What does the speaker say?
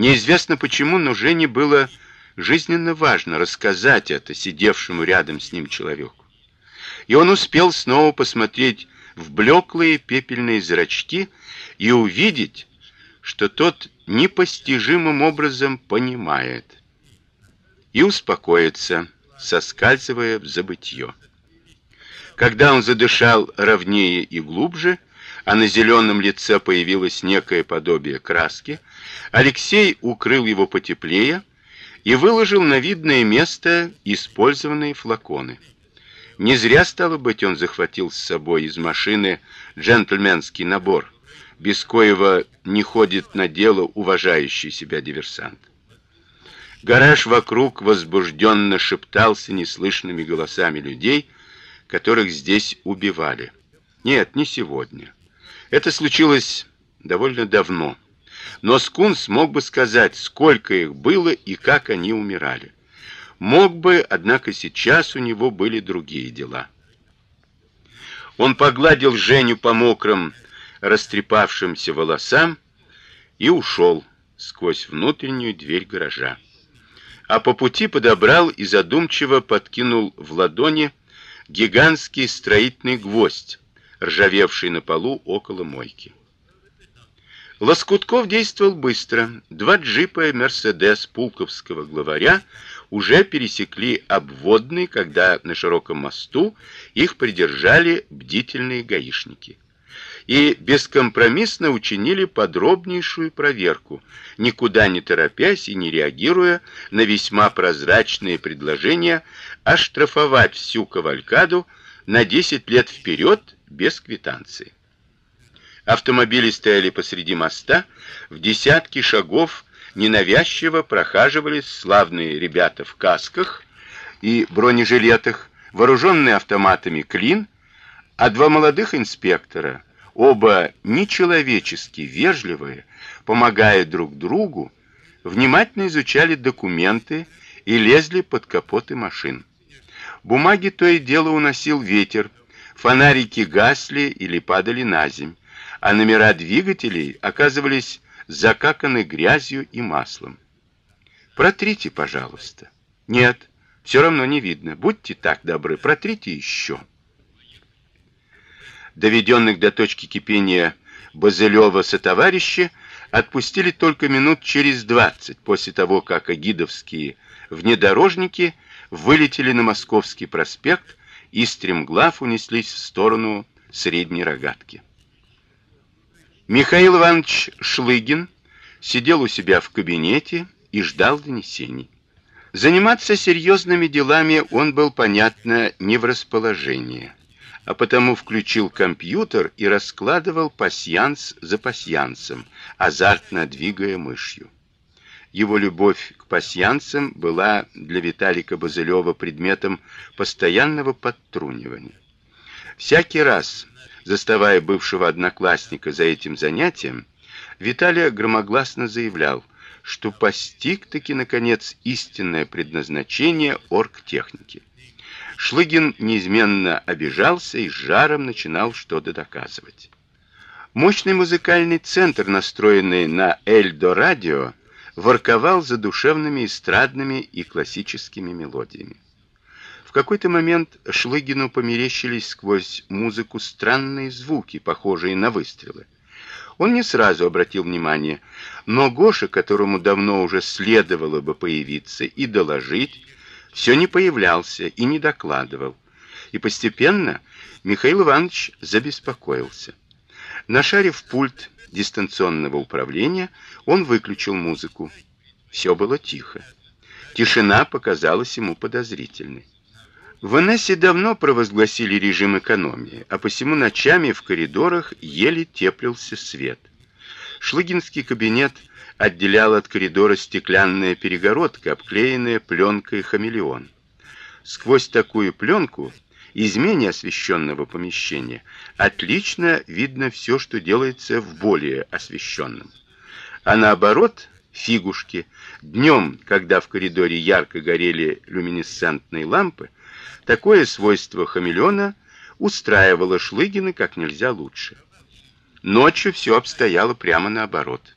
Неизвестно почему, но Жене было жизненно важно рассказать это сидевшему рядом с ним человеку. И он успел снова посмотреть в блеклые пепельные зрачки и увидеть, что тот непостижимым образом понимает и успокоиться, соскальзывая в забытье. Когда он задышал ровнее и глубже, а на зеленом лице появилось некое подобие краски, Алексей укрыл его потеплее и выложил на видное место использованные флаконы. Не зря стало быть, он захватил с собой из машины джентльменский набор, без коего не ходит на дело уважающий себя диверсант. Гараж вокруг возбужденно шептался неслышными голосами людей, которых здесь убивали. Нет, не сегодня. Это случилось довольно давно. Но Скунс мог бы сказать, сколько их было и как они умирали. Мог бы, однако сейчас у него были другие дела. Он погладил Женю по мокрым, растрепавшимся волосам и ушел сквозь внутреннюю дверь гаража. А по пути подобрал и задумчиво подкинул в ладони гигантский строительный гвоздь, ржавевший на полу около мойки. Лоскутков действовал быстро. Два джипа Мерседес Пулковского главаря уже пересекли обводный, когда на широком мосту их придержали бдительные гаишники. И бескомпромиссно учинили подробнейшую проверку, никуда не торопясь и не реагируя на весьма прозрачные предложения оштрафовать всю кавалькаду на 10 лет вперед без квитанции. Автомобили стояли посреди моста, в десятки шагов ненавязчиво прохаживались славные ребята в касках и бронежилетах, вооруженные автоматами Клин, а два молодых инспектора, оба нечеловечески вежливые, помогая друг другу, внимательно изучали документы и лезли под капоты машин. Бумаги то и дело уносил ветер, фонарики гасли или падали на земь а номера двигателей оказывались закаканы грязью и маслом. Протрите, пожалуйста. Нет, все равно не видно. Будьте так добры, протрите еще. Доведенных до точки кипения Базелёва сотоварищи отпустили только минут через двадцать после того, как агидовские внедорожники вылетели на Московский проспект и стремглав унеслись в сторону Средней Рогатки. Михаил Иванович Шлыгин сидел у себя в кабинете и ждал донесений. Заниматься серьезными делами он был, понятно, не в расположении, а потому включил компьютер и раскладывал пасьянс за пасьянсом, азартно двигая мышью. Его любовь к пасьянсам была для Виталика Базылева предметом постоянного подтрунивания. Всякий раз, заставая бывшего одноклассника за этим занятием, Виталий громогласно заявлял, что постиг таки наконец истинное предназначение оргтехники. Шлыгин неизменно обижался и с жаром начинал что-то доказывать. Мощный музыкальный центр, настроенный на Эльдо радио, ворковал за душевными эстрадными и классическими мелодиями. В какой-то момент Шлыгину померещились сквозь музыку странные звуки, похожие на выстрелы. Он не сразу обратил внимание, но Гоша, которому давно уже следовало бы появиться и доложить, все не появлялся и не докладывал. И постепенно Михаил Иванович забеспокоился. Нашарив пульт дистанционного управления, он выключил музыку. Все было тихо. Тишина показалась ему подозрительной. В Инессе давно провозгласили режим экономии, а посему ночами в коридорах еле теплился свет. Шлыгинский кабинет отделял от коридора стеклянная перегородка, обклеенная пленкой хамелеон. Сквозь такую пленку из менее освещенного помещения отлично видно все, что делается в более освещенном. А наоборот, фигушки днем, когда в коридоре ярко горели люминесцентные лампы, Такое свойство хамелеона устраивало Шлыгина как нельзя лучше. Ночью все обстояло прямо наоборот.